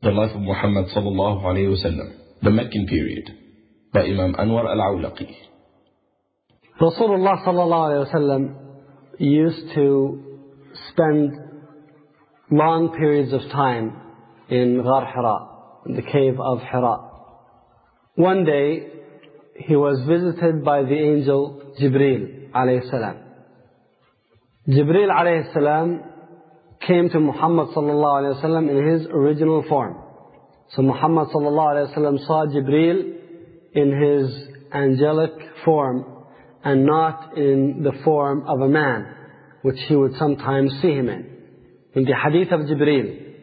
The Life of Muhammad sallallahu alayhi wasallam, The Meccan Period, by Imam Anwar al-Awlaki. Rasulullah sallallahu alayhi wasallam used to spend long periods of time in Ghar Hira, in the cave of Hira. One day, he was visited by the angel Jibril alayhi salam. Jibreel alayhi salam came to Muhammad sallallahu alayhi wasallam in his original form. So Muhammad sallallahu alayhi wasallam saw Jibreel in his angelic form and not in the form of a man, which he would sometimes see him in. In the hadith of Jibreel,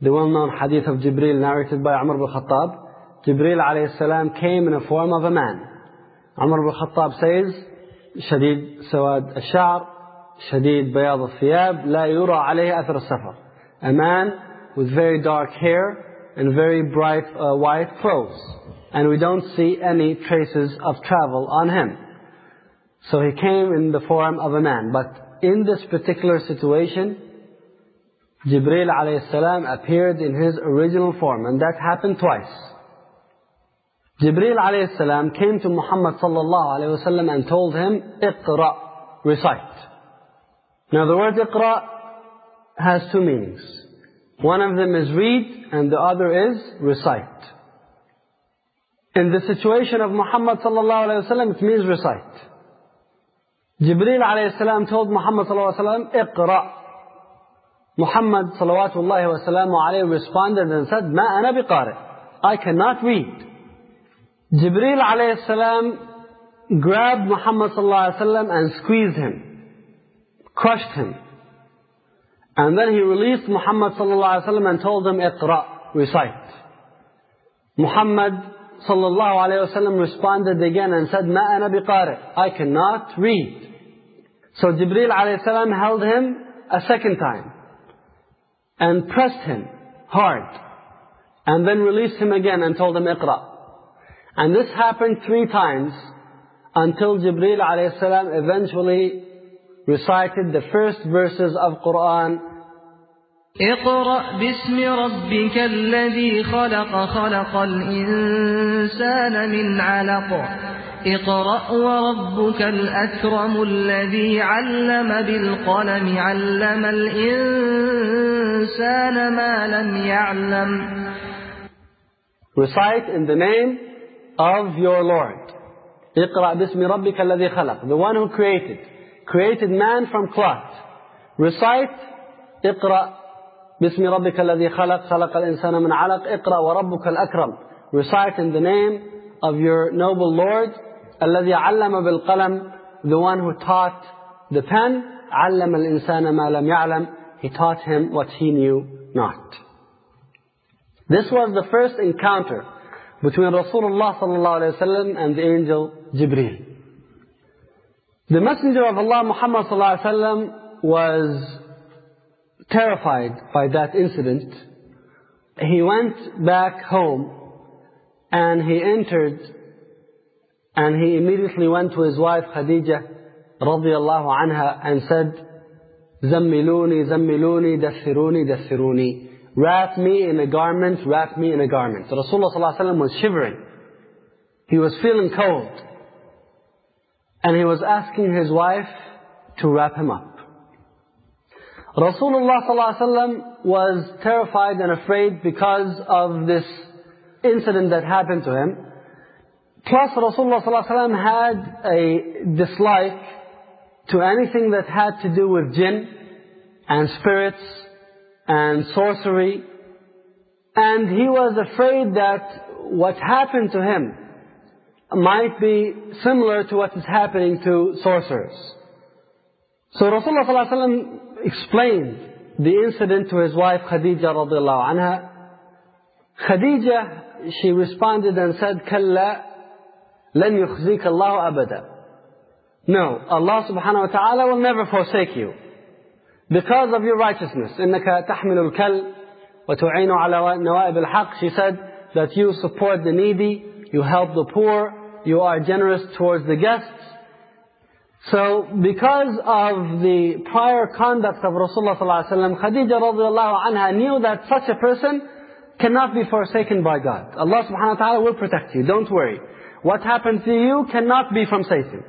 the well-known hadith of Jibreel narrated by Umar bin Khattab, Jibreel alayhi salam came in the form of a man. Umar bin Khattab says, شديد سواد الشعر شديد بياض الثياب لا يرى عليه أثر السفر a man with very dark hair and very bright uh, white clothes and we don't see any traces of travel on him so he came in the form of a man but in this particular situation Jibreel alayhi salam appeared in his original form and that happened twice Jibreel alayhi salam came to Muhammad sallallahu alayhi wasallam and told him اقرأ recite Now the word iqra has two meanings. One of them is read and the other is recite. In the situation of Muhammad sallallahu alayhi wa sallam, it means recite. Jibreel alayhi salam told Muhammad sallallahu alayhi wa sallam, iqra. Muhammad sallallahu alayhi wa responded and said, ma ana biqari. I cannot read. Jibreel alayhi salam grabbed Muhammad sallallahu alayhi wa sallam and squeezed him crushed him. And then he released Muhammad wasallam and told him, "Iqra, recite." Muhammad wasallam responded again and said, "Ma ana biqari. I cannot read." So Jibril alayhi salam held him a second time and pressed him hard, and then released him again and told him, "Iqra." And this happened three times until Jibril alayhi salam eventually recited the first verses of Quran. اقرأ باسم ربك الذي خلق خلق الإنسان من علق اقرأ وربك الأكرم الذي علم بالقلم علم الإنسان ما لم يعلم Recite in the name of your Lord. اقرأ باسم ربك الذي خلق. The one who created. created man from cloth. Recite, اقرأ باسم ربك الذي خلق خلق الإنسان من علق اقرأ وربك الأكرم. Recite in the name of your noble Lord الذي علم بالقلم the one who taught the pen علم الإنسان ما لم يعلم he taught him what he knew not. This was the first encounter between Rasulullah sallallahu alaihi wasallam and the angel Jibreel. The Messenger of Allah Muhammad ﷺ was terrified by that incident. He went back home and he entered and he immediately went to his wife Khadija radiallahu anha and said, Zammiluni, zammiluni, dathiruni, dathiruni. Wrap me in a garment, wrap me in a garment. So Rasulullah ﷺ was shivering. He was feeling cold and he was asking his wife to wrap him up. Rasulullah ﷺ was terrified and afraid because of this incident that happened to him. Plus Rasulullah ﷺ had a dislike to anything that had to do with jinn and spirits and sorcery. And he was afraid that what happened to him might be similar to what is happening to sorcerers. So Rasulullah ﷺ explained the incident to his wife Khadija radiallahu anha. Khadija, she responded and said, كلا لن يخزيك الله أبدا. No, Allah subhanahu wa ta'ala will never forsake you. Because of your righteousness. إنك تحمل الكل وتعين على نوائب الحق. She said that you support the needy, you help the poor, you are generous towards the guests. So, because of the prior conduct of Rasulullah ﷺ, Khadija radiallahu anha knew that such a person cannot be forsaken by God. Allah subhanahu wa ta'ala will protect you. Don't worry. What happened to you cannot be from Satan.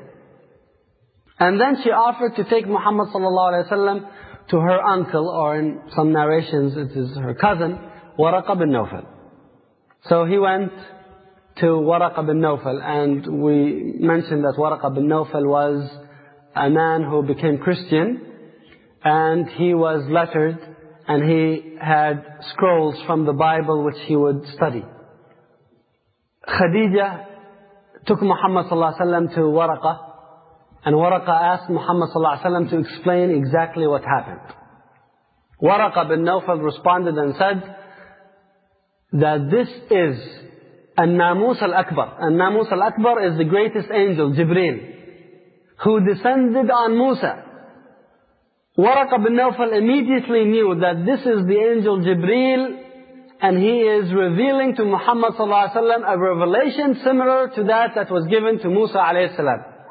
And then she offered to take Muhammad sallallahu to her uncle, or in some narrations it is her cousin, Waraqa bin Nawfal. So he went to Waraqa bin Nawfal, and we mentioned that Waraqa bin Nawfal was a man who became Christian, and he was lettered, and he had scrolls from the Bible which he would study. Khadija took Muhammad ﷺ to Waraqa, and Waraqa asked Muhammad ﷺ to explain exactly what happened. Waraqa bin Nawfal responded and said that this is An-Namus al-Akbar. An-Namus al-Akbar is the greatest angel, Jibreel, who descended on Musa. Waraqa bin Nawfal immediately knew that this is the angel Jibreel and he is revealing to Muhammad ﷺ a revelation similar to that that was given to Musa alayhi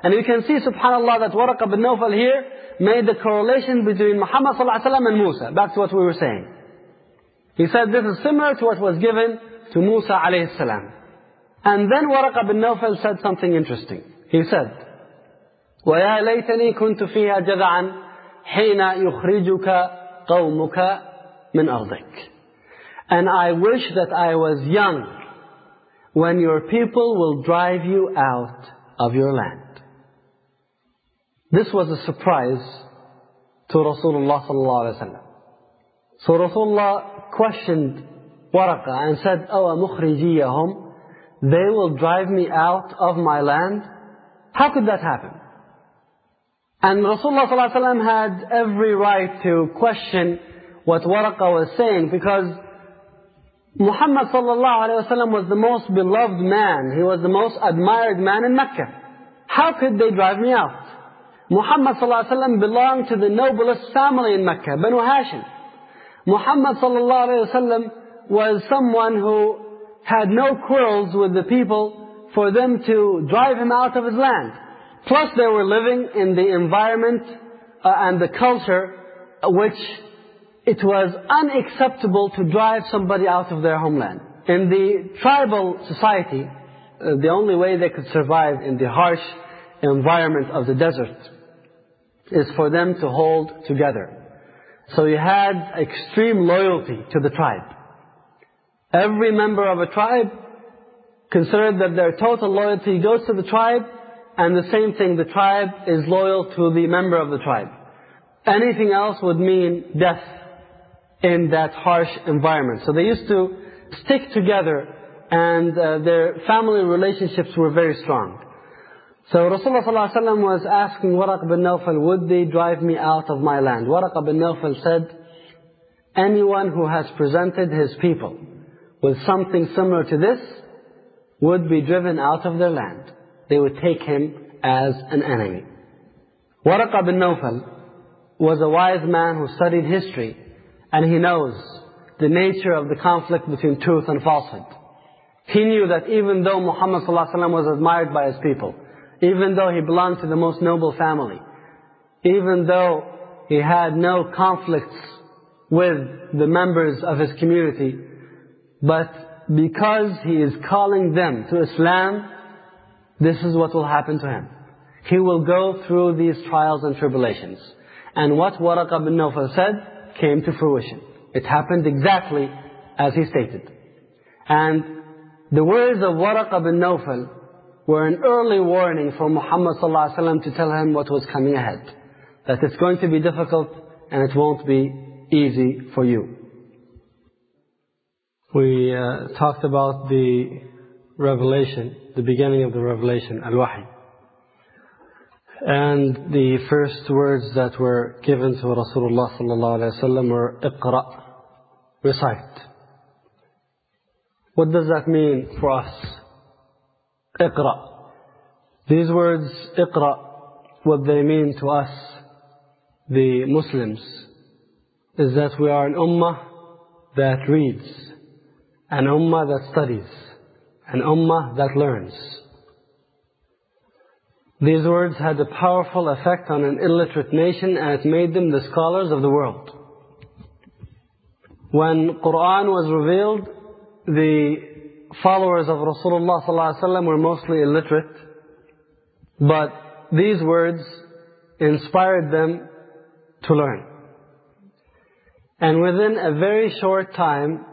and you can see, subhanAllah, that Waraqa bin Nawfal here made the correlation between Muhammad ﷺ and Musa. Back to what we were saying. He said this is similar to what was given to Musa salam. And then Waraqa bin Nawfal said something interesting. He said, وَيَا لَيْتَنِي كُنْتُ فِيهَا جَذَعًا حِينَ يُخْرِجُكَ قَوْمُكَ مِنْ أَرْضِكَ And I wish that I was young when your people will drive you out of your land. This was a surprise to Rasulullah sallallahu alaihi wasallam. So Rasulullah questioned Waraqa and said, "Oh, mukhrijiyahum, they will drive me out of my land." How could that happen? And Rasulullah wasallam had every right to question what Waraqa was saying because Muhammad wasallam was the most beloved man. He was the most admired man in Mecca. How could they drive me out? Muhammad ﷺ belonged to the noblest family in Mecca, Banu Hashim. Muhammad ﷺ was someone who had no quarrels with the people for them to drive him out of his land. Plus they were living in the environment uh, and the culture which it was unacceptable to drive somebody out of their homeland. In the tribal society, uh, the only way they could survive in the harsh environment of the desert is for them to hold together. So you had extreme loyalty to the tribe. Every member of a tribe considered that their total loyalty goes to the tribe, and the same thing, the tribe is loyal to the member of the tribe. Anything else would mean death in that harsh environment. So they used to stick together, and uh, their family relationships were very strong. So Rasulullah ﷺ was asking Waraq bin Nawfal, would they drive me out of my land? Waraq bin Nawfal said, anyone who has presented his people with something similar to this would be driven out of their land. They would take him as an enemy. Waraq bin Nawfal was a wise man who studied history and he knows the nature of the conflict between truth and falsehood. He knew that even though Muhammad ﷺ was admired by his people, even though he belonged to the most noble family, even though he had no conflicts with the members of his community, but because he is calling them to Islam, this is what will happen to him. He will go through these trials and tribulations. And what Waraqa bin Nawfal said came to fruition. It happened exactly as he stated. And the words of Waraqa bin Nawfal were an early warning for Muhammad ﷺ to tell him what was coming ahead. That it's going to be difficult and it won't be easy for you we uh, talked about the revelation, the beginning of the revelation, al-wahi. And the first words that were given to Rasulullah sallallahu alaihi wasallam were iqra, recite. What does that mean for us? Iqra. These words, iqra, what they mean to us, the Muslims, is that we are an ummah that reads an ummah that studies, an ummah that learns. These words had a powerful effect on an illiterate nation and it made them the scholars of the world. When Quran was revealed, the followers of Rasulullah ﷺ were mostly illiterate, but these words inspired them to learn. And within a very short time,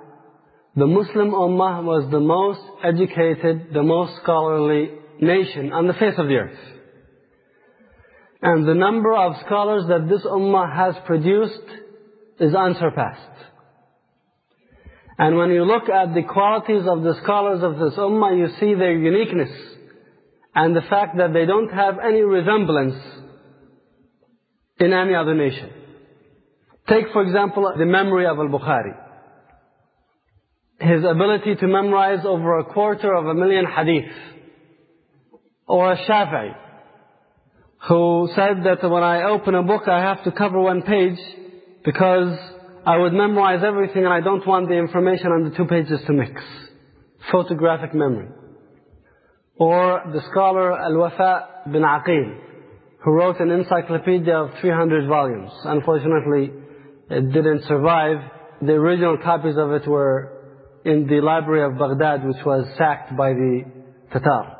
the Muslim Ummah was the most educated, the most scholarly nation on the face of the earth. And the number of scholars that this Ummah has produced is unsurpassed. And when you look at the qualities of the scholars of this Ummah, you see their uniqueness and the fact that they don't have any resemblance in any other nation. Take, for example, the memory of Al-Bukhari. His ability to memorize over a quarter of a million hadith. Or a Shafi'i, who said that when I open a book I have to cover one page because I would memorize everything and I don't want the information on the two pages to mix. Photographic memory. Or the scholar Al-Wafa bin Aqil, who wrote an encyclopedia of 300 volumes. Unfortunately, it didn't survive. The original copies of it were in the library of Baghdad, which was sacked by the Tatar.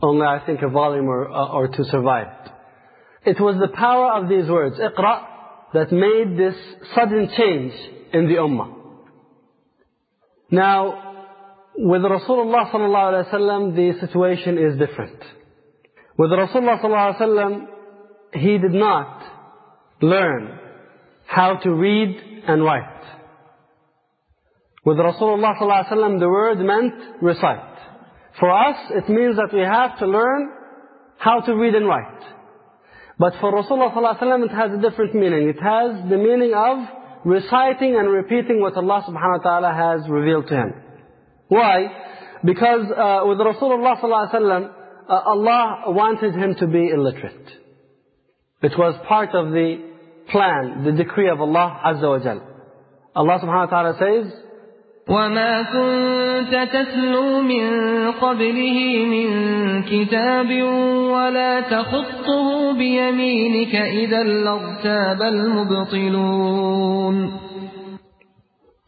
Only I think a volume or, uh, or two survived. It was the power of these words, إقرأ, that made this sudden change in the Ummah. Now, with Rasulullah sallallahu alaihi wasallam, the situation is different. With Rasulullah sallallahu alaihi wasallam, he did not learn how to read and write. With Rasulullah wasallam, the word meant recite. For us, it means that we have to learn how to read and write. But for Rasulullah ﷺ, it has a different meaning. It has the meaning of reciting and repeating what Allah subhanahu wa ta'ala has revealed to him. Why? Because uh, with Rasulullah ﷺ, uh, Allah wanted him to be illiterate. It was part of the plan, the decree of Allah Azza wa Jal. Allah subhanahu wa ta'ala says, وما كنت تتلو من قبله من كتاب ولا تخطه بيمينك إذا لارتاب المبطلون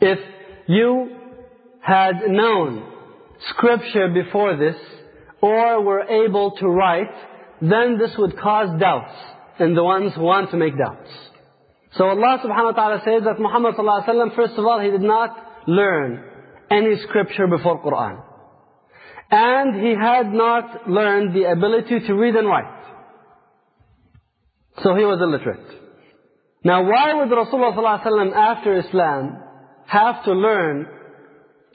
If you had known scripture before this, or were able to write, then this would cause doubts in the ones who want to make doubts. So Allah subhanahu wa ta'ala says that Muhammad sallallahu alayhi wa sallam, first of all, he did not learn any scripture before Quran. And he had not learned the ability to read and write. So he was illiterate. Now why would Rasulullah ﷺ after Islam have to learn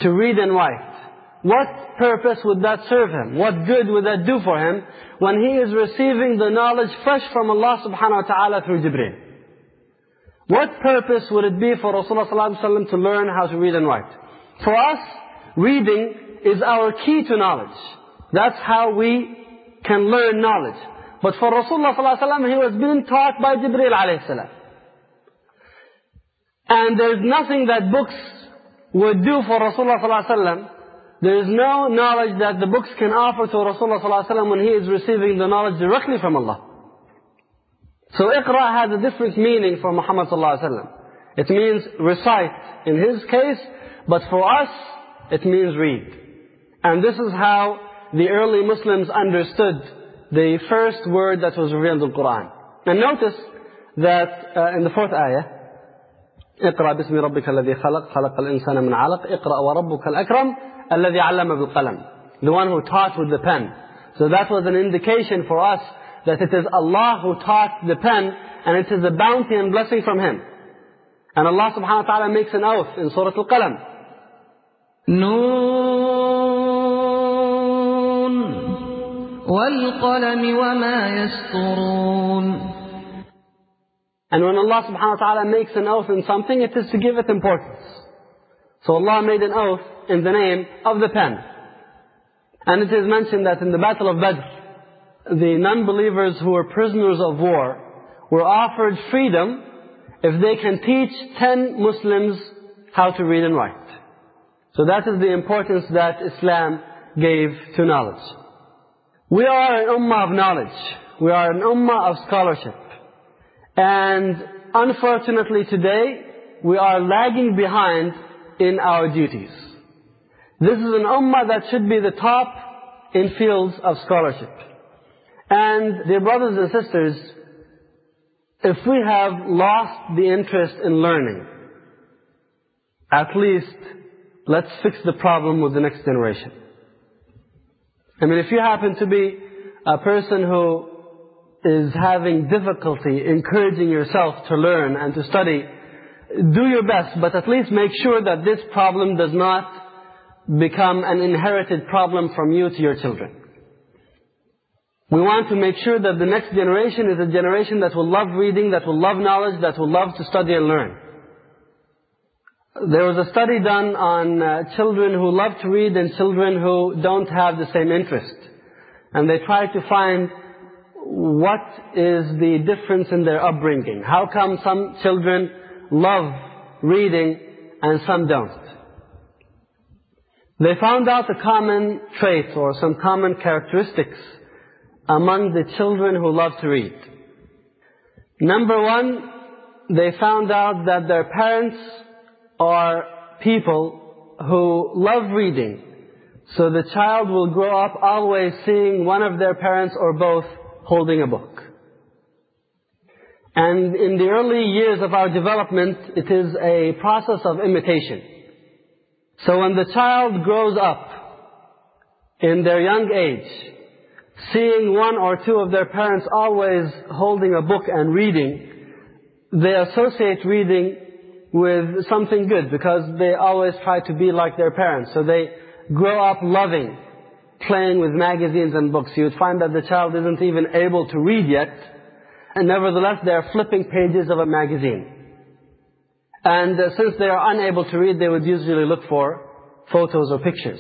to read and write? What purpose would that serve him? What good would that do for him when he is receiving the knowledge fresh from Allah subhanahu wa ta'ala through Jibreel? What purpose would it be for Rasulullah to learn how to read and write? For us, reading is our key to knowledge. That's how we can learn knowledge. But for Rasulullah he was being taught by Jibril alayhi And there's nothing that books would do for Rasulullah There is no knowledge that the books can offer to Rasulullah when he is receiving the knowledge directly from Allah. So Iqra has a different meaning for Muhammad ﷺ. It means recite in his case, but for us, it means read. And this is how the early Muslims understood the first word that was revealed in the Quran. And notice that uh, in the fourth ayah, اقرأ باسم ربك الذي خلق خلق الإنسان من علق اقرأ وربك الأكرم الذي علم بالقلم the one who taught with the pen so that was an indication for us that it is Allah who taught the pen and it is a bounty and blessing from Him and Allah subhanahu wa ta'ala makes an oath in Surah Al-Qalam نون والقلم وما يسطرون And when Allah subhanahu wa ta'ala makes an oath in something, it is to give it importance. So Allah made an oath in the name of the pen. And it is mentioned that in the Battle of Badr, the non-believers who were prisoners of war were offered freedom if they can teach ten Muslims how to read and write. So that is the importance that Islam gave to knowledge. We are an ummah of knowledge. We are an ummah of scholarship. And unfortunately today, we are lagging behind in our duties. This is an ummah that should be the top in fields of scholarship. And dear brothers and sisters, if we have lost the interest in learning, at least let's fix the problem with the next generation. I mean, if you happen to be a person who is having difficulty encouraging yourself to learn and to study, do your best, but at least make sure that this problem does not become an inherited problem from you to your children. We want to make sure that the next generation is a generation that will love reading, that will love knowledge, that will love to study and learn. There was a study done on uh, children who love to read and children who don't have the same interest. And they tried to find what is the difference in their upbringing. How come some children love reading and some don't? They found out a common trait or some common characteristics among the children who love to read. Number one, they found out that their parents are people who love reading. So the child will grow up always seeing one of their parents or both holding a book. And in the early years of our development, it is a process of imitation. So when the child grows up in their young age, seeing one or two of their parents always holding a book and reading, they associate reading with something good because they always try to be like their parents. So they grow up loving playing with magazines and books. You would find that the child isn't even able to read yet, and nevertheless they are flipping pages of a magazine. And uh, since they are unable to read, they would usually look for photos or pictures.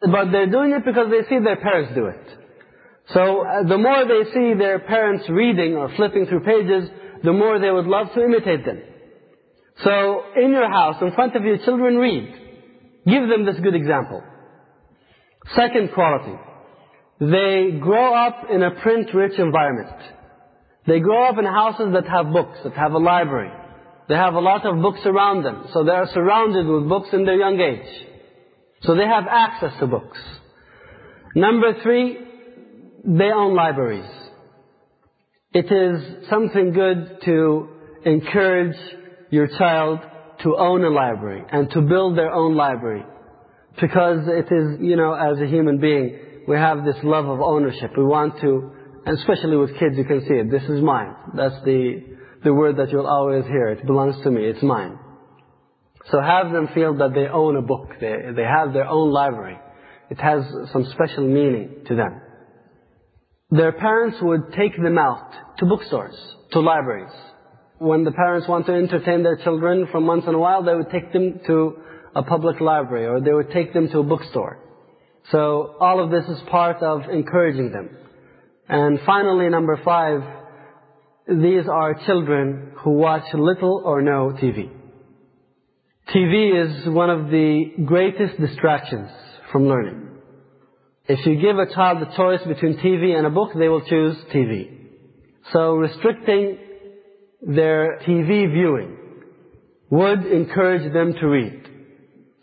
But they're doing it because they see their parents do it. So uh, the more they see their parents reading or flipping through pages, the more they would love to imitate them. So in your house, in front of your children, read. Give them this good example. Second quality. They grow up in a print-rich environment. They grow up in houses that have books, that have a library. They have a lot of books around them. So they are surrounded with books in their young age. So they have access to books. Number three, they own libraries. It is something good to encourage your child to own a library and to build their own library. Because it is, you know, as a human being, we have this love of ownership. We want to, and especially with kids, you can see it. This is mine. That's the, the word that you'll always hear. It belongs to me. It's mine. So have them feel that they own a book. They, they have their own library. It has some special meaning to them. Their parents would take them out to bookstores, to libraries. When the parents want to entertain their children from once in a while, they would take them to a public library or they would take them to a bookstore. So all of this is part of encouraging them. And finally, number five, these are children who watch little or no TV. TV is one of the greatest distractions from learning. If you give a child the choice between TV and a book, they will choose TV. So restricting their TV viewing would encourage them to read.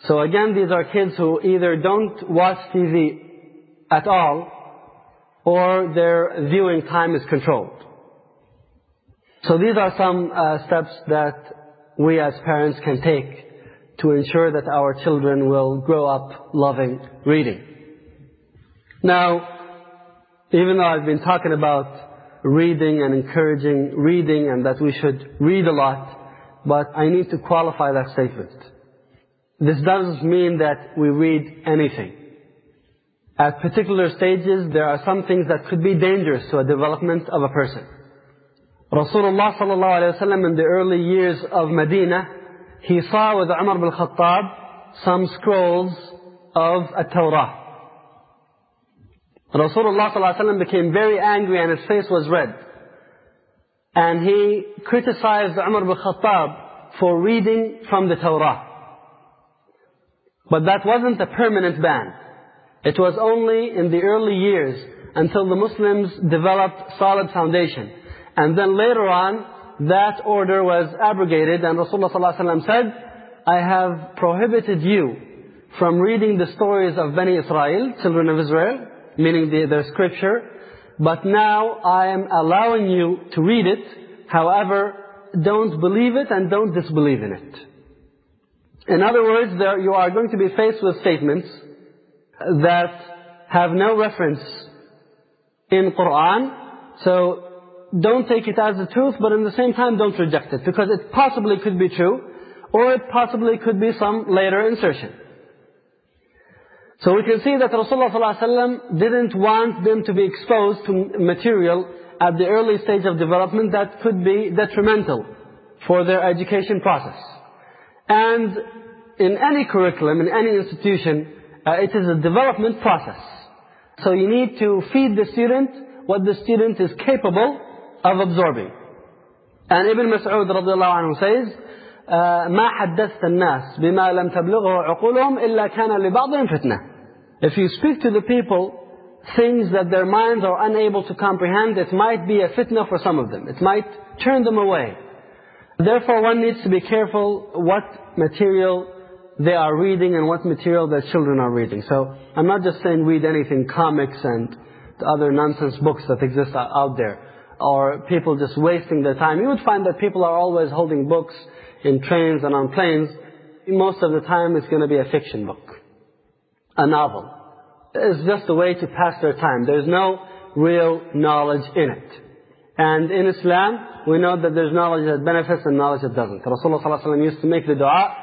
So again, these are kids who either don't watch TV at all, or their viewing time is controlled. So these are some uh, steps that we as parents can take to ensure that our children will grow up loving reading. Now, even though I've been talking about reading and encouraging reading and that we should read a lot, but I need to qualify that statement. This doesn't mean that we read anything. At particular stages, there are some things that could be dangerous to a development of a person. Rasulullah sallallahu in the early years of Medina, he saw with Umar bin Khattab some scrolls of a Torah. Rasulullah wa became very angry and his face was red. And he criticized Umar bin Khattab for reading from the Torah. But that wasn't a permanent ban. It was only in the early years until the Muslims developed solid foundation. And then later on, that order was abrogated and Rasulullah ﷺ said, I have prohibited you from reading the stories of Bani Israel, children of Israel, meaning the, their scripture, but now I am allowing you to read it. However, don't believe it and don't disbelieve in it. In other words, there, you are going to be faced with statements that have no reference in Quran. So don't take it as the truth, but in the same time don't reject it. Because it possibly could be true, or it possibly could be some later insertion. So we can see that Rasulullah ﷺ didn't want them to be exposed to material at the early stage of development that could be detrimental for their education process. And in any curriculum, in any institution, uh, it is a development process. So you need to feed the student what the student is capable of absorbing. And Ibn Mas'ud radiallahu anhu says, ما حدثت الناس بما لم تبلغه عقولهم إلا كان لبعضهم فتنة. If you speak to the people things that their minds are unable to comprehend, it might be a fitna for some of them. It might turn them away. Therefore, one needs to be careful what material they are reading and what material their children are reading. So, I'm not just saying read anything, comics and other nonsense books that exist out there, or people just wasting their time. You would find that people are always holding books in trains and on planes. Most of the time, it's going to be a fiction book, a novel. It's just a way to pass their time. There's no real knowledge in it. And in Islam, we know that there's knowledge that benefits and knowledge that doesn't. Rasulullah ﷺ used to make the dua,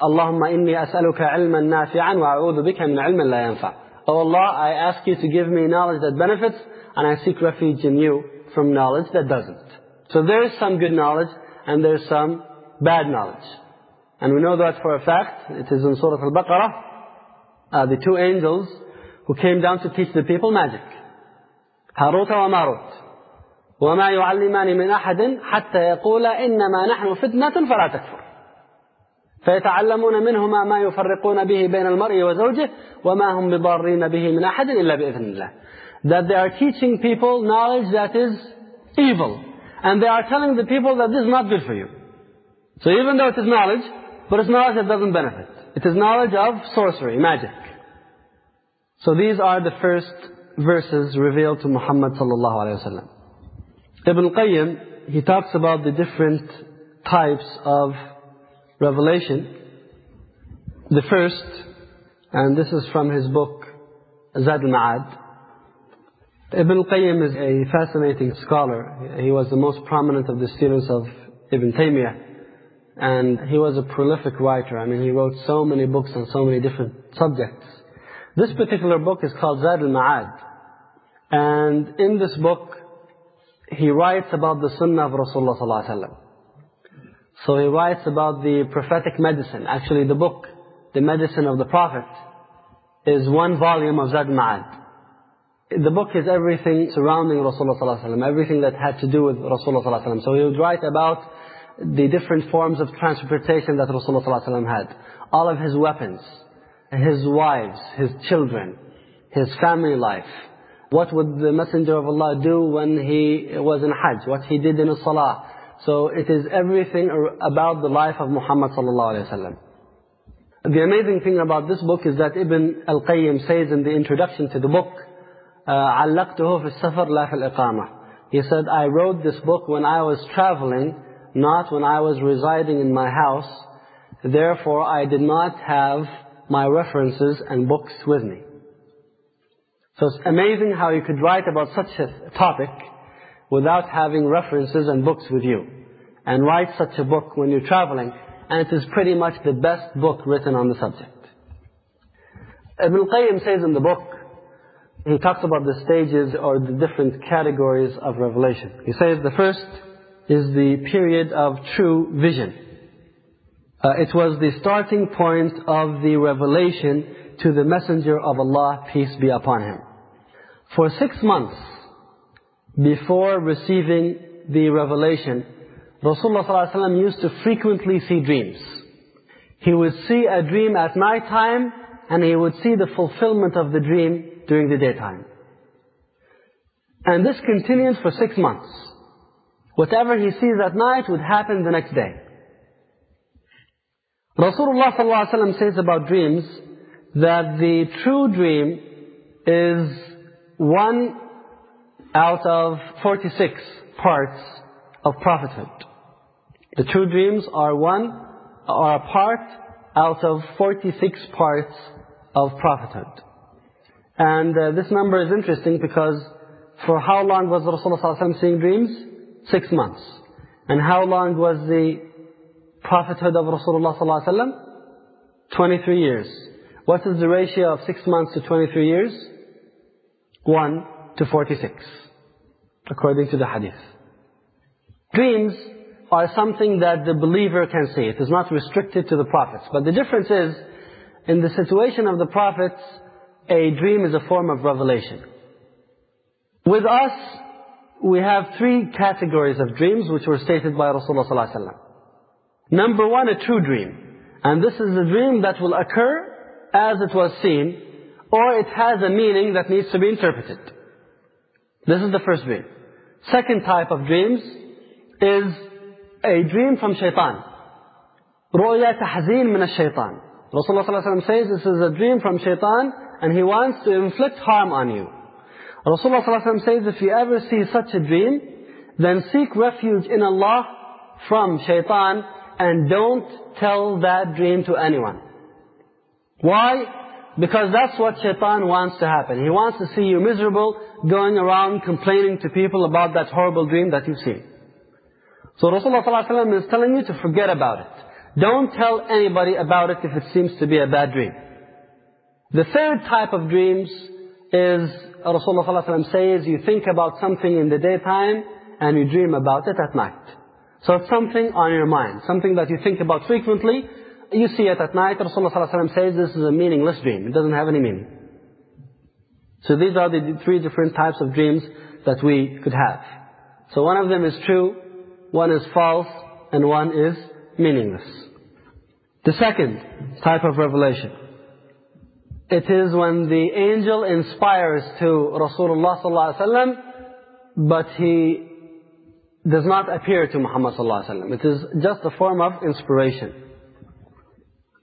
Allahumma inni as'aluka ilman nafi'an wa a'udhu bika min ilman la yanfa. Oh Allah, I ask you to give me knowledge that benefits, and I seek refuge in you from knowledge that doesn't. So there is some good knowledge, and there's some bad knowledge. And we know that for a fact. It is in Surah Al-Baqarah. Uh, the two angels who came down to teach the people magic. هاروت وماروت. وما يعلمان من أحد حتى يقولا إنما نحن فتنة فلا تكفر. فيتعلمون منهما ما يفرقون به بين المرء وزوجه وما هم بضارين به من أحد إلا بإذن الله. That they are teaching people knowledge that is evil. And they are telling the people that this is not good for you. so even though it is knowledge, but it's knowledge that doesn't benefit. It is knowledge of sorcery, magic. So these are the first verses revealed to Muhammad sallallahu alayhi wasallam. Ibn Qayyim, he talks about the different types of revelation. The first, and this is from his book Zad al-Ma'ad. Ibn Qayyim is a fascinating scholar. He was the most prominent of the students of Ibn Taymiyyah. And he was a prolific writer. I mean, he wrote so many books on so many different subjects. This particular book is called Zad al-Ma'ad. And in this book, he writes about the sunnah of Rasulullah wasallam. So he writes about the prophetic medicine. Actually, the book, The Medicine of the Prophet, is one volume of Zad al-Ma'ad. The book is everything surrounding Rasulullah wasallam, everything that had to do with Rasulullah wasallam. So he would write about the different forms of transportation that Rasulullah sallallahu alaihi wasallam had, all of his weapons, his wives, his children, his family life. What would the Messenger of Allah do when he was in Hajj? What he did in his Salah? So it is everything about the life of Muhammad sallallahu alaihi wasallam. The amazing thing about this book is that Ibn al-Qayyim says in the introduction to the book, علقته في السفر لا في الإقامة. He said, I wrote this book when I was traveling, not when I was residing in my house. Therefore, I did not have my references and books with me. So it's amazing how you could write about such a topic without having references and books with you. And write such a book when you're traveling, and it is pretty much the best book written on the subject. Ibn al-Qayyim says in the book, he talks about the stages or the different categories of revelation. He says the first is the period of true vision. Uh, it was the starting point of the revelation to the Messenger of Allah, peace be upon him. For six months before receiving the revelation, Rasulullah ﷺ used to frequently see dreams. He would see a dream at night time and he would see the fulfillment of the dream during the daytime. And this continued for six months. Whatever he sees at night would happen the next day. Rasulullah ﷺ says about dreams that the true dream is one out of 46 parts of prophethood. The true dreams are one, are a part out of 46 parts of prophethood. And uh, this number is interesting because for how long was Rasulullah ﷺ seeing dreams? Six months. And how long was the prophethood of Rasulullah ﷺ? 23 years. What is the ratio of six months to 23 years? 1 to 46, according to the hadith. Dreams are something that the believer can see. It is not restricted to the prophets. But the difference is, in the situation of the prophets, a dream is a form of revelation. With us, we have three categories of dreams which were stated by Rasulullah ﷺ. Number one, a true dream. And this is a dream that will occur as it was seen, or it has a meaning that needs to be interpreted. This is the first dream. Second type of dreams is a dream from shaitan. رؤيا تحزين من الشيطان. Rasulullah ﷺ says this is a dream from shaitan and he wants to inflict harm on you. Rasulullah says if you ever see such a dream, then seek refuge in Allah from shaitan and don't tell that dream to anyone. Why? Because that's what shaitan wants to happen. He wants to see you miserable, going around complaining to people about that horrible dream that you've seen. So Rasulullah is telling you to forget about it. Don't tell anybody about it if it seems to be a bad dream. The third type of dreams is, Rasulullah ﷺ says, you think about something in the daytime and you dream about it at night. So it's something on your mind, something that you think about frequently, you see it at night, Rasulullah ﷺ says this is a meaningless dream. It doesn't have any meaning. So these are the three different types of dreams that we could have. So one of them is true, one is false, and one is meaningless. The second type of revelation. It is when the angel inspires to Rasulullah ﷺ, but he does not appear to Muhammad ﷺ. It is just a form of inspiration.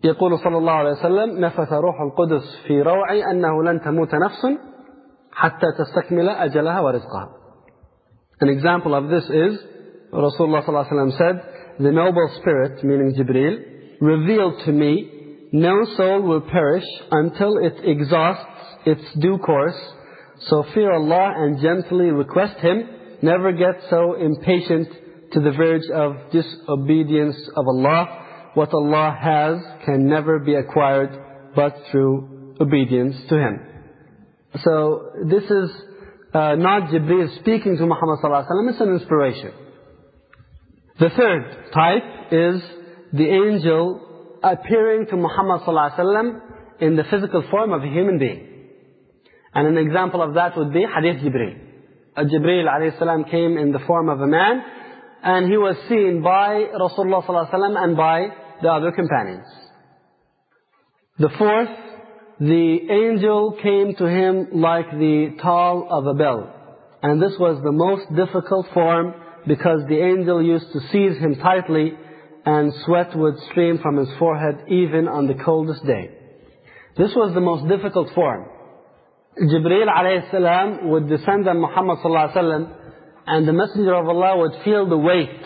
يقول صلى الله عليه وسلم نفث روح القدس في روعي أنه لن تموت نفس حتى تستكمل أجلها ورزقها. An example of this is Rasulullah صلى الله عليه وسلم said, The noble spirit, meaning Jibreel, revealed to me, no soul will perish until it exhausts its due course. So fear Allah and gently request Him. Never get so impatient to the verge of disobedience of Allah what Allah has can never be acquired but through obedience to Him. So this is uh, not Jibreel speaking to Muhammad wasallam; it's an inspiration. The third type is the angel appearing to Muhammad wasallam in the physical form of a human being. And an example of that would be Hadith Jibreel. Uh, Jibreel salam came in the form of a man and he was seen by Rasulullah wasallam and by the other companions. The fourth, the angel came to him like the toll of a bell. And this was the most difficult form because the angel used to seize him tightly and sweat would stream from his forehead even on the coldest day. This was the most difficult form. Jibreel alayhi would descend on Muhammad sallallahu alaihi wasallam and the messenger of Allah would feel the weight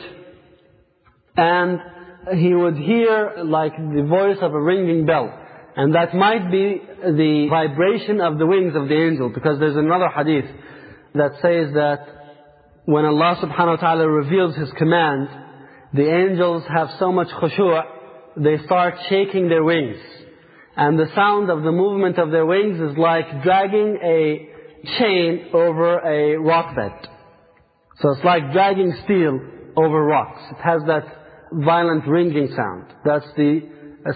and he would hear like the voice of a ringing bell. And that might be the vibration of the wings of the angel because there's another hadith that says that when Allah subhanahu wa ta'ala reveals His command, the angels have so much khushu' they start shaking their wings. And the sound of the movement of their wings is like dragging a chain over a rock bed. So it's like dragging steel over rocks. It has that violent ringing sound. That's the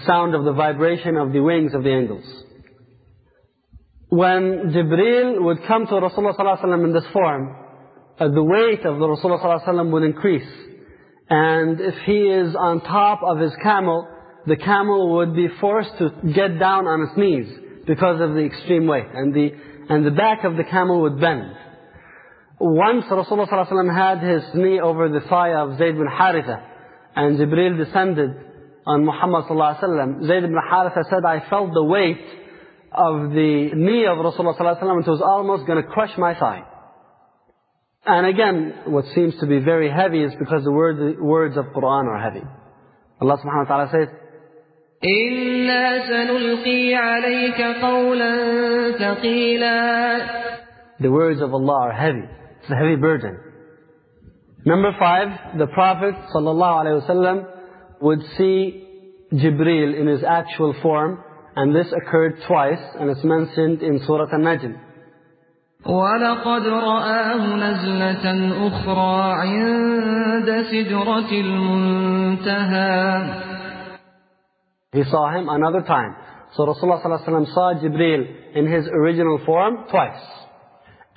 sound of the vibration of the wings of the angels. When Jibreel would come to Rasulullah ﷺ in this form, uh, the weight of the Rasulullah ﷺ would increase. And if he is on top of his camel, the camel would be forced to get down on its knees because of the extreme weight. And the, and the back of the camel would bend. Once Rasulullah ﷺ had his knee over the thigh of Zayd bin Haritha, and Jibreel descended on Muhammad wasallam. Zayd ibn Haritha said, I felt the weight of the knee of Rasulullah ﷺ, it was almost going to crush my thigh. And again, what seems to be very heavy is because the word, words of Quran are heavy. Allah subhanahu wa ta'ala says, إنا سنلقي عليك قولا ثقيلا The words of Allah are heavy. It's a heavy burden. Number five, the Prophet ﷺ would see Jibreel in his actual form, and this occurred twice, and it's mentioned in Surah An-Najm. ولقد رآه نزلة أخرى عند سدرة المنتهى He saw him another time. So Rasulullah ﷺ saw Jibreel in his original form twice.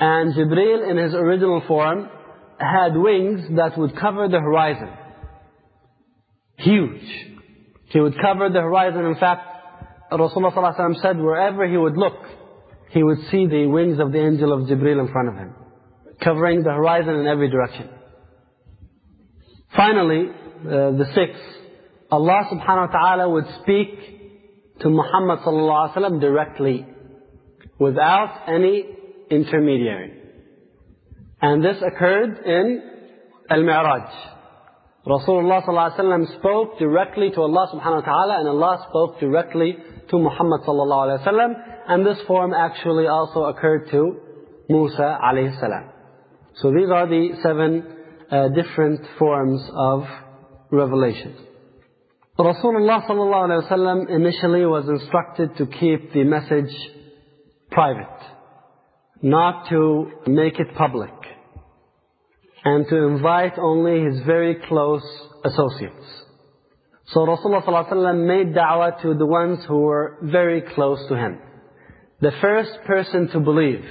And Jibreel in his original form had wings that would cover the horizon. Huge. He would cover the horizon. In fact, Rasulullah ﷺ said wherever he would look, he would see the wings of the angel of Jibreel in front of him, covering the horizon in every direction. Finally, uh, the sixth, Allah subhanahu wa ta'ala would speak to Muhammad sallallahu alaihi wasallam directly, without any intermediary. And this occurred in Al-Mi'raj. Rasulullah sallallahu alaihi wasallam spoke directly to Allah subhanahu wa ta'ala, and Allah spoke directly to Muhammad sallallahu alaihi wasallam, and this form actually also occurred to Musa alayhi salam. So these are the seven uh, different forms of revelation. Rasulullah sallallahu alaihi wasallam initially was instructed to keep the message private, not to make it public, and to invite only his very close associates. So Rasulullah sallallahu alaihi wasallam made da'wah to the ones who were very close to him. The first person to believe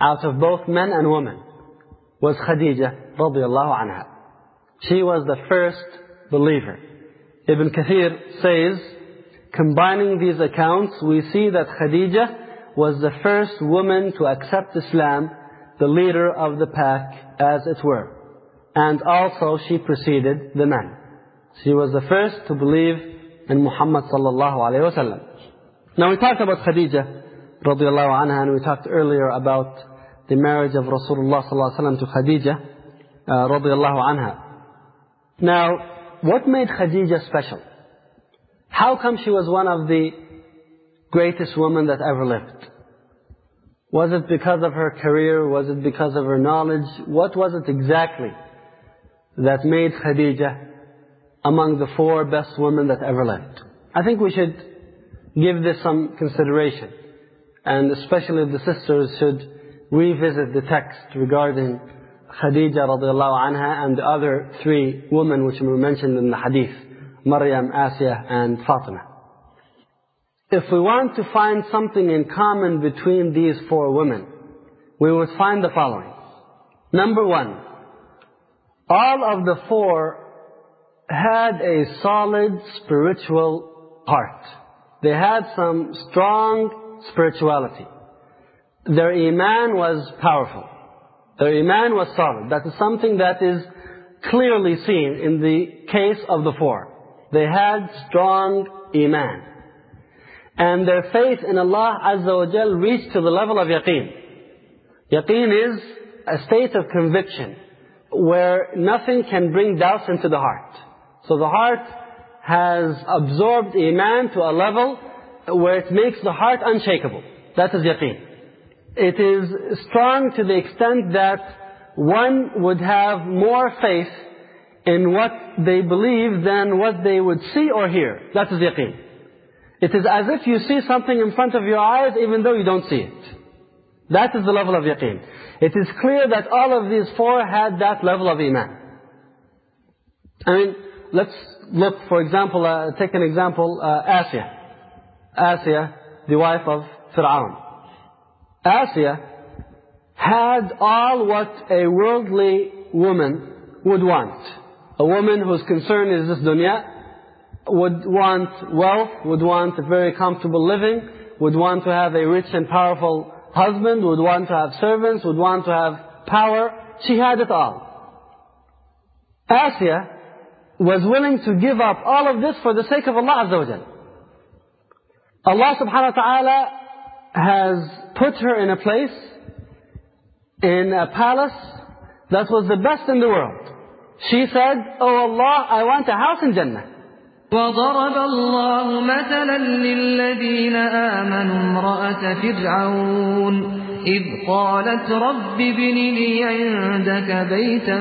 out of both men and women was Khadija radiallahu anha. She was the first believer. Ibn Kathir says, combining these accounts, we see that Khadija was the first woman to accept Islam, the leader of the pack, as it were. And also she preceded the men. She was the first to believe in Muhammad sallallahu alayhi wasallam. Now we talked about Khadija radiallahu anha and we talked earlier about the marriage of Rasulullah sallallahu alayhi wa to Khadija uh, radiallahu anha. Now, what made Khadija special? How come she was one of the greatest women that ever lived? Was it because of her career? Was it because of her knowledge? What was it exactly that made Khadija among the four best women that ever lived? I think we should give this some consideration. And especially the sisters should revisit the text regarding Khadija radiallahu anha and the other three women which were mentioned in the hadith, Maryam, Asiya and Fatima. If we want to find something in common between these four women, we would find the following. Number one, all of the four had a solid spiritual heart. They had some strong spirituality. Their iman was powerful. Their iman was solid. That is something that is clearly seen in the case of the four. They had strong iman. And their faith in Allah Azza wa Jal reached to the level of yaqeen. Yaqeen is a state of conviction where nothing can bring doubts into the heart. So the heart has absorbed Iman to a level where it makes the heart unshakable. That is yaqeen. It is strong to the extent that one would have more faith in what they believe than what they would see or hear. That is yaqeen. It is as if you see something in front of your eyes even though you don't see it. That is the level of yaqeen. It is clear that all of these four had that level of iman. I mean, let's look, for example, uh, take an example, uh. Asiya, the wife of Fir'aun. Asiya had all what a worldly woman would want. A woman whose concern is this dunya, would want wealth, would want a very comfortable living, would want to have a rich and powerful husband, would want to have servants, would want to have power. She had it all. Asiya was willing to give up all of this for the sake of Allah Azza wa Jal. Allah subhanahu wa ta'ala has put her in a place, in a palace, that was the best in the world. She said, Oh Allah, I want a house in Jannah. وضرب الله مثلا للذين آمنوا امرأة فرعون إذ قالت رب ابن لي عندك بيتا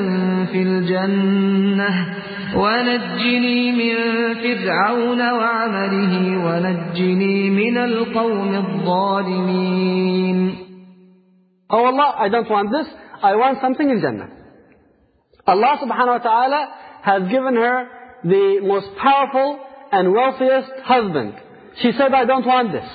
في الجنة ونجني من فرعون وعمله ونجني من القوم الظالمين Oh Allah, I don't want this. I want something in Jannah. Allah subhanahu wa ta'ala has given her the most powerful and wealthiest husband. She said, I don't want this.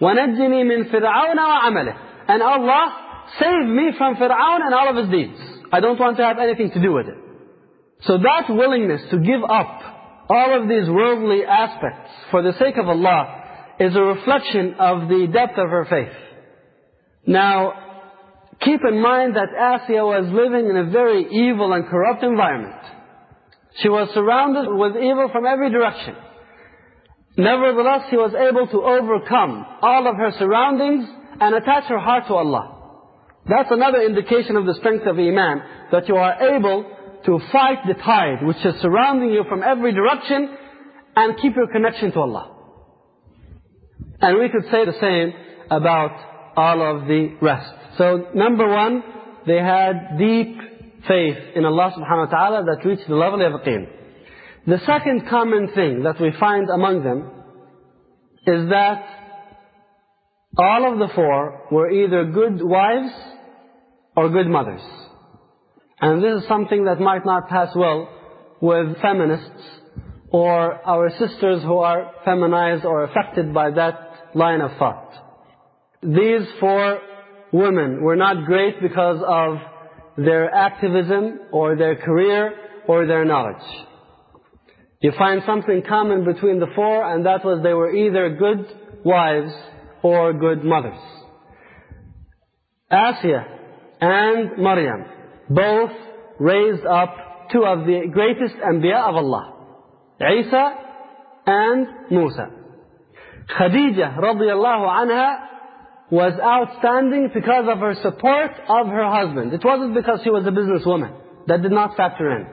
وَنَجِّنِي مِن فِرْعَوْنَ وَعَمَلِهِ and Allah, save me from Fir'aun and all of his deeds. I don't want to have anything to do with it. So that willingness to give up all of these worldly aspects for the sake of Allah is a reflection of the depth of her faith. Now, keep in mind that Asiya was living in a very evil and corrupt environment. She was surrounded with evil from every direction. Nevertheless, she was able to overcome all of her surroundings and attach her heart to Allah. That's another indication of the strength of Iman, that you are able to fight the tide which is surrounding you from every direction and keep your connection to Allah. And we could say the same about all of the rest. So number one, they had deep faith in Allah subhanahu wa ta'ala that reached the level of yaqeen. The second common thing that we find among them is that all of the four were either good wives or good mothers. And this is something that might not pass well with feminists or our sisters who are feminized or affected by that line of thought. These four women were not great because of their activism or their career or their knowledge. You find something common between the four and that was they were either good wives or good mothers. Asiya and Maryam both raised up two of the greatest Anbiya of Allah. Isa and Musa. Khadija radiallahu anha was outstanding because of her support of her husband. It wasn't because she was a businesswoman. That did not factor in.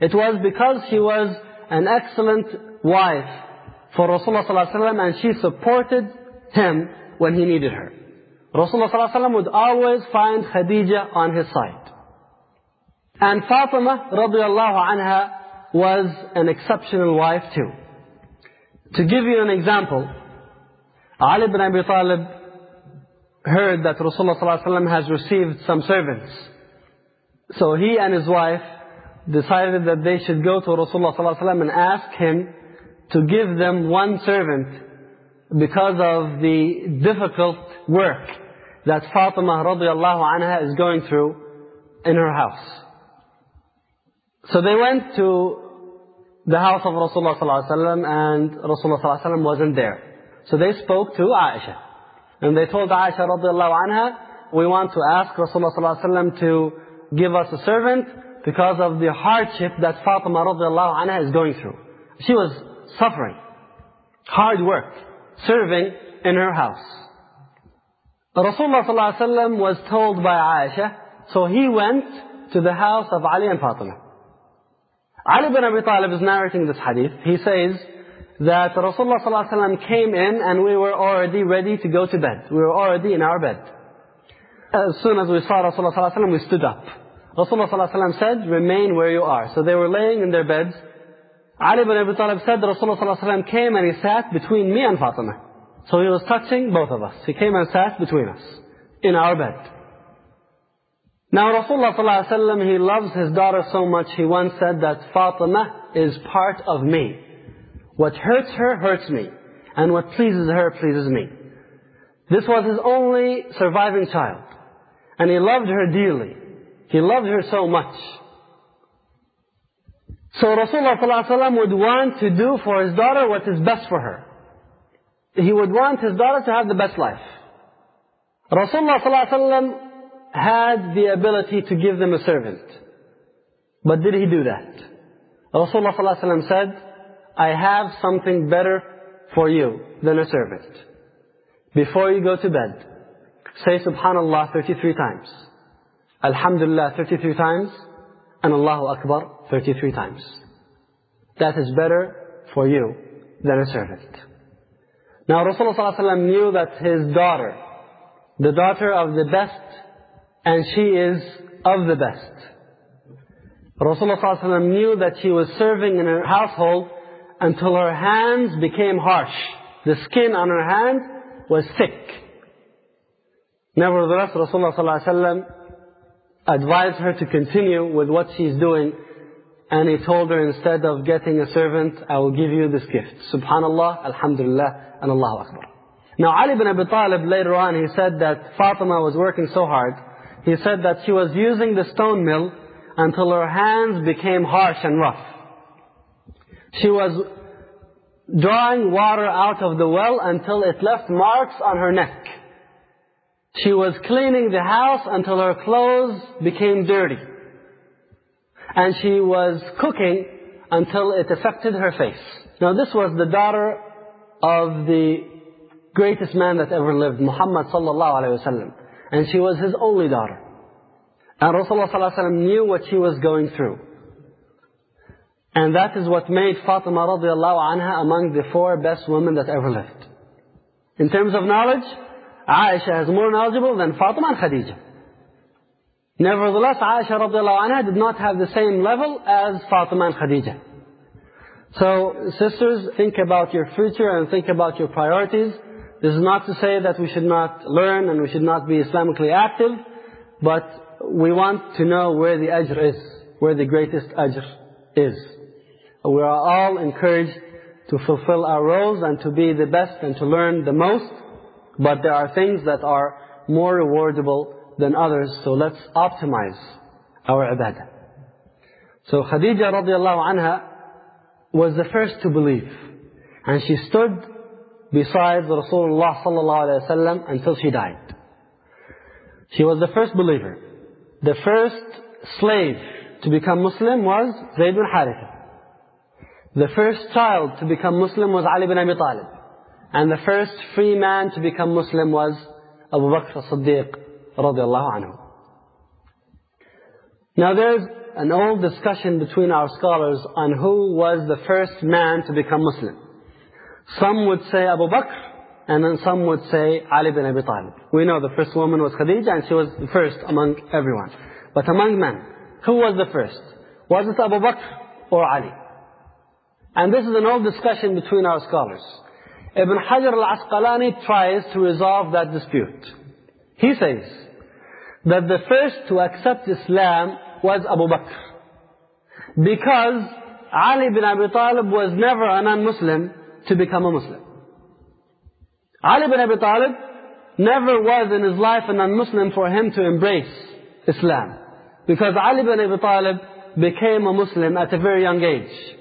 It was because she was an excellent wife for Rasulullah ﷺ and she supported him when he needed her. Rasulullah ﷺ would always find Khadija on his side. And Fatima radiallahu anha was an exceptional wife too. To give you an example, Ali ibn Abi Talib heard that Rasulullah ﷺ has received some servants. So he and his wife decided that they should go to Rasulullah ﷺ and ask him to give them one servant because of the difficult work that Fatima radiallahu anha is going through in her house. So they went to the house of Rasulullah sallallahu alaihi and Rasulullah sallallahu alaihi wasn't there. So they spoke to Aisha. And they told Aisha radiallahu anha, we want to ask Rasulullah sallallahu alaihi to give us a servant because of the hardship that Fatima radiallahu anha is going through. She was suffering. Hard work Serving in her house. Rasulullah ﷺ was told by Aisha, so he went to the house of Ali and Fatima. Ali bin Abi Talib is narrating this hadith. He says that Rasulullah ﷺ came in and we were already ready to go to bed. We were already in our bed. As soon as we saw Rasulullah ﷺ, we stood up. Rasulullah ﷺ said, remain where you are. So they were laying in their beds. Ali bin Abi Talib said that Rasulullah ﷺ came and he sat between me and Fatima. So he was touching both of us. He came and sat between us in our bed. Now Rasulullah ﷺ, he loves his daughter so much, he once said that Fatima is part of me. What hurts her, hurts me. And what pleases her, pleases me. This was his only surviving child. And he loved her dearly. He loved her so much. So Rasulullah ﷺ would want to do for his daughter what is best for her. He would want his daughter to have the best life. Rasulullah ﷺ had the ability to give them a servant. But did he do that? Rasulullah ﷺ said, I have something better for you than a servant. Before you go to bed, say Subhanallah 33 times. Alhamdulillah 33 times. And Allahu Akbar 33 times. That is better for you than a servant. Now Rasulullah ﷺ knew that his daughter, the daughter of the best, and she is of the best. Rasulullah ﷺ knew that she was serving in her household until her hands became harsh. The skin on her hand was thick. Nevertheless, Rasulullah ﷺ advised her to continue with what she's doing and he told her instead of getting a servant, I will give you this gift. Subhanallah, Alhamdulillah, and Allahu Akbar. Now Ali bin Abi Talib later on, he said that Fatima was working so hard. He said that she was using the stone mill until her hands became harsh and rough. She was drawing water out of the well until it left marks on her neck. She was cleaning the house until her clothes became dirty. And she was cooking until it affected her face. Now this was the daughter of the greatest man that ever lived, Muhammad sallallahu alayhi wasallam. And she was his only daughter. And Rasulullah sallallahu alayhi wasallam knew what she was going through. And that is what made Fatima radiallahu anha among the four best women that ever lived. In terms of knowledge, Aisha is more knowledgeable than Fatima and Khadija. Nevertheless, Aisha radiallahu anha did not have the same level as Fatima and Khadija. So, sisters, think about your future and think about your priorities. This is not to say that we should not learn and we should not be Islamically active, but we want to know where the ajr is, where the greatest ajr is. We are all encouraged to fulfill our roles and to be the best and to learn the most, but there are things that are more rewardable than others, so let's optimize our ibadah. So Khadija radiallahu anha was the first to believe. And she stood beside Rasulullah sallallahu alayhi wasallam until she died. She was the first believer. The first slave to become Muslim was Zayd bin Haritha. The first child to become Muslim was Ali bin Abi Talib. And the first free man to become Muslim was Abu Bakr as-Siddiq radiallahu anhu. Now there's an old discussion between our scholars on who was the first man to become Muslim. Some would say Abu Bakr, and then some would say Ali bin Abi Talib. We know the first woman was Khadija, and she was the first among everyone. But among men, who was the first? Was it Abu Bakr or Ali? And this is an old discussion between our scholars. Ibn Hajar al-Asqalani tries to resolve that dispute. He says that the first to accept Islam was Abu Bakr. Because Ali bin Abi Talib was never a non-Muslim to become a Muslim. Ali bin Abi Talib never was in his life a non-Muslim for him to embrace Islam. Because Ali bin Abi Talib became a Muslim at a very young age.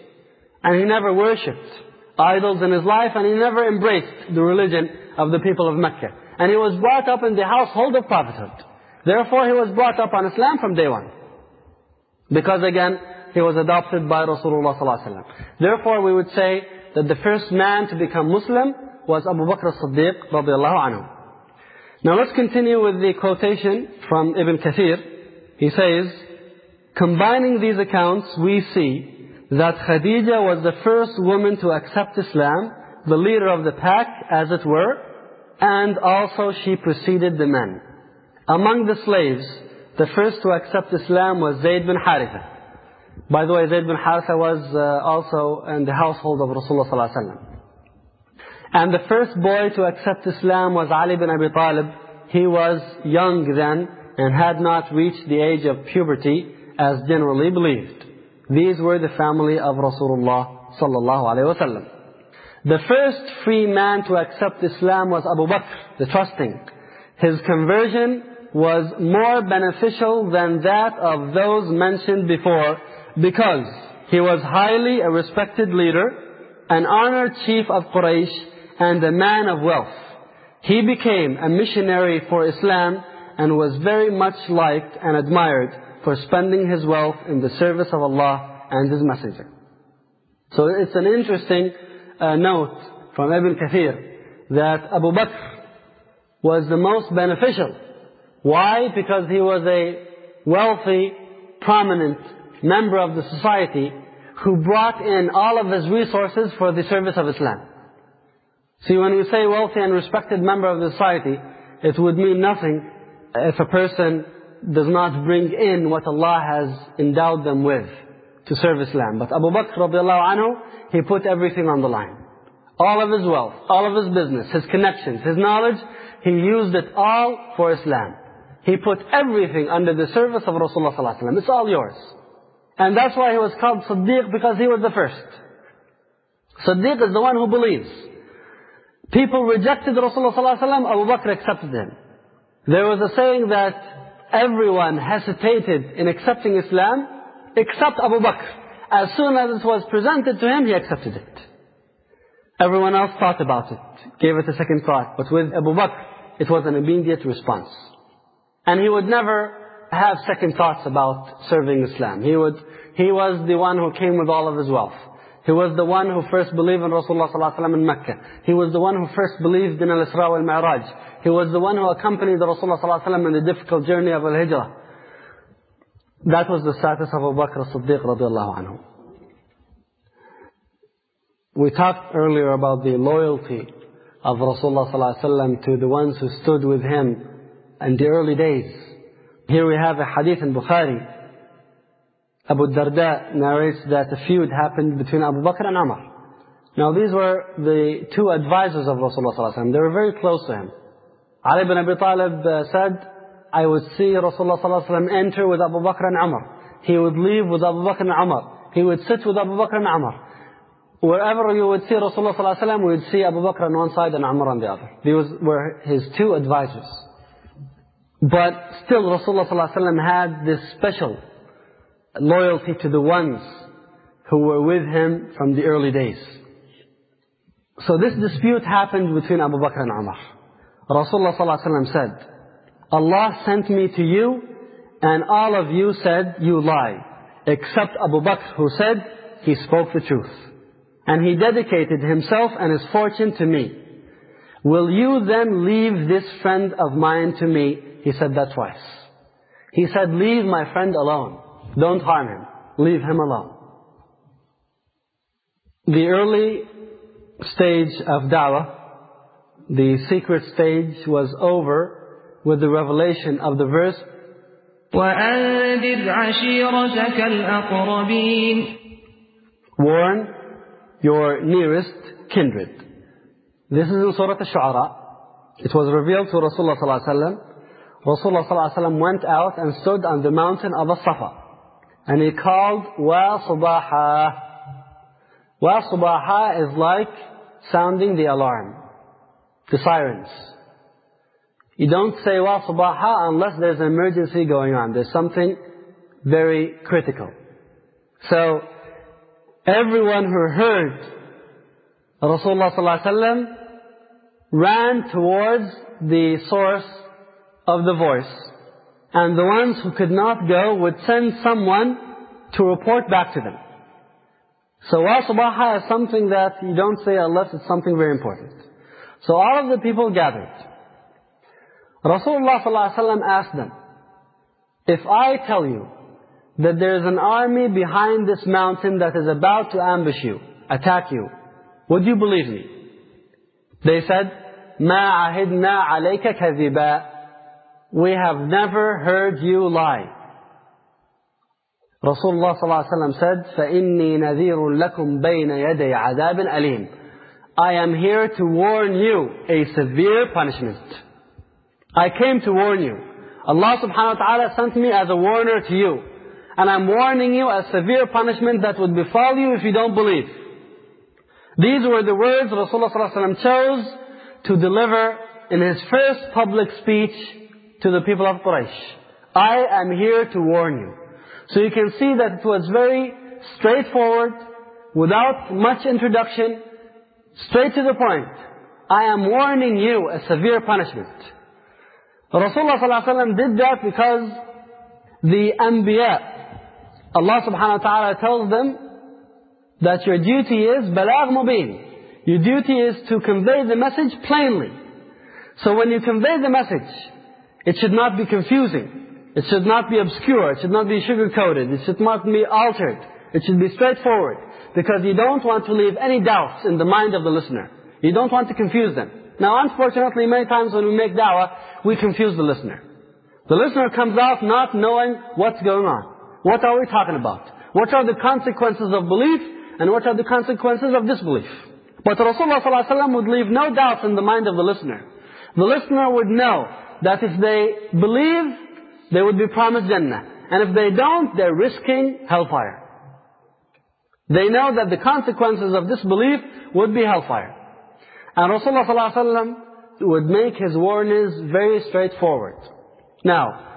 And he never worshipped idols in his life and he never embraced the religion of the people of Mecca. And he was brought up in the household of prophethood. Therefore he was brought up on Islam from day one. Because again, he was adopted by Rasulullah ﷺ. Therefore we would say that the first man to become Muslim was Abu Bakr as-Siddiq. Now let's continue with the quotation from Ibn Kathir. He says, combining these accounts, we see that Khadija was the first woman to accept Islam, the leader of the pack, as it were, and also she preceded the men. Among the slaves, the first to accept Islam was Zayd bin Haritha. By the way, Zayd bin Haritha was uh, also in the household of Rasulullah wasallam. And the first boy to accept Islam was Ali bin Abi Talib. He was young then and had not reached the age of puberty as generally believed. These were the family of Rasulullah sallallahu alaihi wasallam. The first free man to accept Islam was Abu Bakr, the trusting. His conversion was more beneficial than that of those mentioned before because he was highly a respected leader, an honored chief of Quraysh, and a man of wealth. He became a missionary for Islam and was very much liked and admired for spending his wealth in the service of Allah and His Messenger. So it's an interesting uh, note from Ibn Kathir that Abu Bakr was the most beneficial. Why? Because he was a wealthy, prominent member of the society who brought in all of his resources for the service of Islam. See, when we say wealthy and respected member of the society, it would mean nothing if a person does not bring in what Allah has endowed them with to serve Islam. But Abu Bakr radiallahu anhu, he put everything on the line. All of his wealth, all of his business, his connections, his knowledge, he used it all for Islam. He put everything under the service of Rasulullah sallallahu. It's all yours. And that's why he was called Siddiq because he was the first. Siddiq is the one who believes. People rejected Rasulullah sallallahu Abu Bakr accepted him. There was a saying that everyone hesitated in accepting Islam except Abu Bakr. As soon as it was presented to him, he accepted it. Everyone else thought about it, gave it a second thought. But with Abu Bakr, it was an immediate response. And he would never have second thoughts about serving Islam. He would, he was the one who came with all of his wealth. He was the one who first believed in Rasulullah ﷺ in Mecca. He was the one who first believed in Al-Isra wal-Mi'raj. He was the one who accompanied Rasulullah ﷺ in the difficult journey of Al-Hijrah. That was the status of Abu Bakr as-Siddiq radiallahu anhu. We talked earlier about the loyalty of Rasulullah ﷺ to the ones who stood with him in the early days. Here we have a hadith in Bukhari. Abu Darda narrates that a feud happened between Abu Bakr and Umar. Now these were the two advisors of Rasulullah ﷺ. They were very close to him. Ali ibn Abi Talib said, I would see Rasulullah ﷺ enter with Abu Bakr and Umar. He would leave with Abu Bakr and Umar. He would sit with Abu Bakr and Umar. Wherever you would see Rasulullah ﷺ, we would see Abu Bakr on one side and Umar on the other. These were his two advisors. But still Rasulullah ﷺ had this special loyalty to the ones who were with him from the early days. So this dispute happened between Abu Bakr and Umar. Rasulullah ﷺ said, Allah sent me to you and all of you said you lie. Except Abu Bakr who said he spoke the truth. And he dedicated himself and his fortune to me. Will you then leave this friend of mine to me? He said that twice. He said, leave my friend alone. Don't harm him. Leave him alone. The early stage of da'wah, the secret stage was over with the revelation of the verse. Warn your nearest kindred. This is in Surah Al-Shu'ara. It was revealed to Rasulullah ﷺ. Rasulullah ﷺ went out and stood on the mountain of As-Safa. And he called, Wa Subaha. Wa Subaha is like sounding the alarm. The sirens. You don't say Wa Subaha unless there's an emergency going on. There's something very critical. So, everyone who heard Rasulullah ﷺ ran towards the source of the voice. And the ones who could not go would send someone to report back to them. So wa is something that you don't say unless it's something very important. So all of the people gathered. Rasulullah ﷺ asked them, if I tell you that there is an army behind this mountain that is about to ambush you, attack you, would you believe me? They said, مَا عَهِدْنَا عَلَيْكَ كَذِبًا We have never heard you lie. Rasulullah ﷺ said, فَإِنِّي نَذِيرٌ لَكُمْ بَيْنَ يَدَيْ عَذَابٍ أَلِيمٍ I am here to warn you a severe punishment. I came to warn you. Allah subhanahu wa ta'ala sent me as a warner to you. And I'm warning you a severe punishment that would befall you if you don't believe. These were the words Rasulullah ﷺ chose to deliver in his first public speech to the people of Quraysh. I am here to warn you. So you can see that it was very straightforward, without much introduction, straight to the point. I am warning you a severe punishment. Rasulullah ﷺ did that because the Anbiya, Allah subhanahu wa ta'ala tells them that your duty is balag mubin. Your duty is to convey the message plainly. So when you convey the message, it should not be confusing. It should not be obscure. It should not be sugar-coated. It should not be altered. It should be straightforward. Because you don't want to leave any doubts in the mind of the listener. You don't want to confuse them. Now unfortunately, many times when we make da'wah, we confuse the listener. The listener comes out not knowing what's going on. What are we talking about? What are the consequences of belief and what are the consequences of disbelief? But Rasulullah ﷺ would leave no doubts in the mind of the listener. The listener would know that if they believe, they would be promised Jannah. And if they don't, they're risking hellfire. They know that the consequences of disbelief would be hellfire. And Rasulullah ﷺ would make his warnings very straightforward. Now,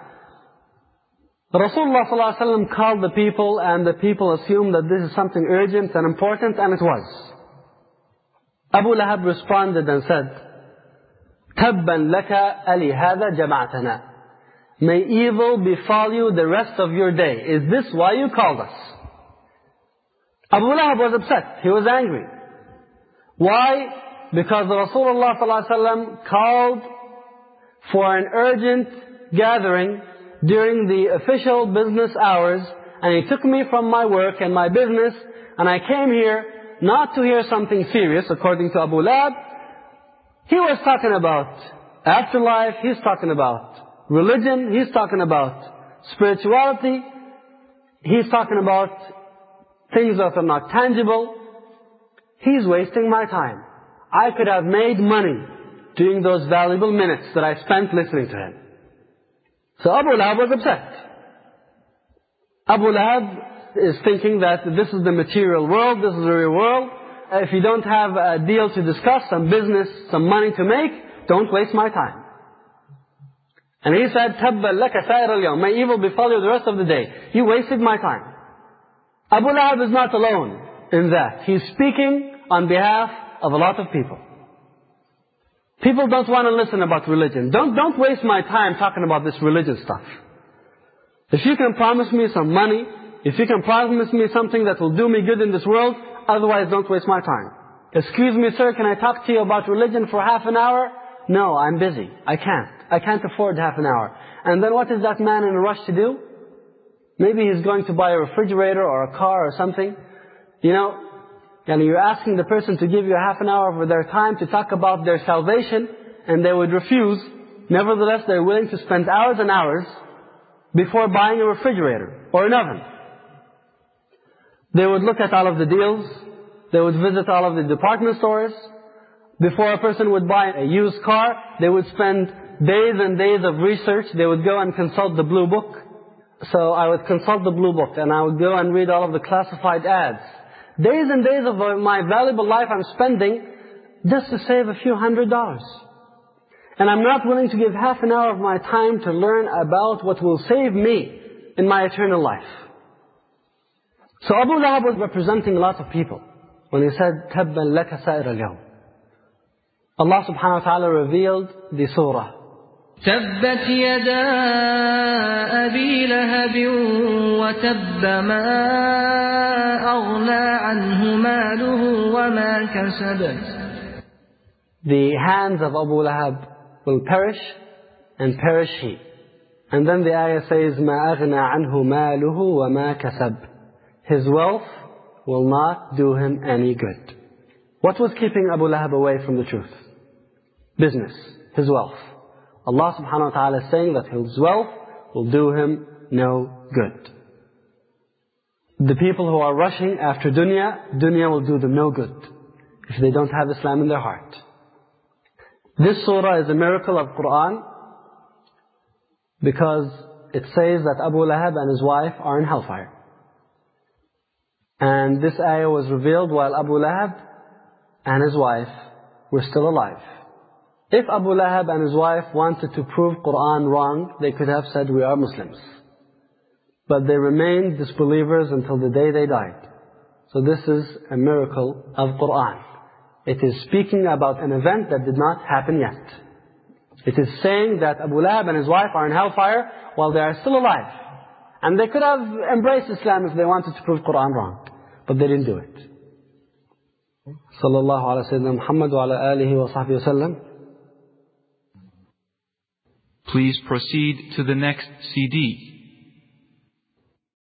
Rasulullah ﷺ called the people and the people assumed that this is something urgent and important and it was. Abu Lahab responded and said, تَبًّا لَكَ أَلِهَذَا جَمَعْتَنَا May evil befall you the rest of your day. Is this why you called us? Abu Lahab was upset. He was angry. Why? Because Rasulullah ﷺ called for an urgent gathering during the official business hours and he took me from my work and my business and I came here not to hear something serious according to Abu Lahab. He was talking about afterlife, he's talking about religion, he's talking about spirituality, he's talking about things that are not tangible. He's wasting my time. I could have made money during those valuable minutes that I spent listening to him. So Abu Lahab was upset. Abu Lahab is thinking that this is the material world, this is the real world. If you don't have a deal to discuss, some business, some money to make, don't waste my time. And he said, تَبَّا لَكَ سَائِرَ الْيَوْمِ May evil befall you the rest of the day. You wasted my time. Abu Lahab is not alone in that. He's speaking on behalf of a lot of people. People don't want to listen about religion. Don't, don't waste my time talking about this religious stuff. If you can promise me some money, if you can promise me something that will do me good in this world, otherwise don't waste my time. Excuse me sir, can I talk to you about religion for half an hour? No, I'm busy. I can't. I can't afford half an hour. And then what is that man in a rush to do? Maybe he's going to buy a refrigerator or a car or something. You know, and you're asking the person to give you half an hour of their time to talk about their salvation, and they would refuse. Nevertheless, they're willing to spend hours and hours before buying a refrigerator or an oven. They would look at all of the deals. They would visit all of the department stores. Before a person would buy a used car, they would spend days and days of research. They would go and consult the blue book. So I would consult the blue book and I would go and read all of the classified ads. Days and days of my valuable life I'm spending just to save a few hundred dollars. And I'm not willing to give half an hour of my time to learn about what will save me in my eternal life. So Abu Lahab was representing a lot of people when he said, تَبًّا لَكَ سَائِرَ الْيَوْمِ Allah subhanahu wa ta'ala revealed the surah. تبت يدا أبي لهب وتب ما أغنى عنه ماله وما كسب The hands of Abu Lahab will perish and perish he. And then the ayah says, ما أغنى عنه ماله وما كسب His wealth will not do him any good. What was keeping Abu Lahab away from the truth? Business, his wealth. Allah subhanahu wa ta'ala is saying that his wealth will do him no good. The people who are rushing after dunya, dunya will do them no good if they don't have Islam in their heart. This surah is a miracle of Quran because it says that Abu Lahab and his wife are in hellfire. And this ayah was revealed while Abu Lahab and his wife were still alive. If Abu Lahab and his wife wanted to prove Quran wrong, they could have said, we are Muslims. But they remained disbelievers until the day they died. So this is a miracle of Quran. It is speaking about an event that did not happen yet. It is saying that Abu Lahab and his wife are in hellfire while they are still alive. And they could have embraced Islam if they wanted to prove Quran wrong. But they didn't do it. Sallallahu alayhi wa sallam. Please proceed to the next CD.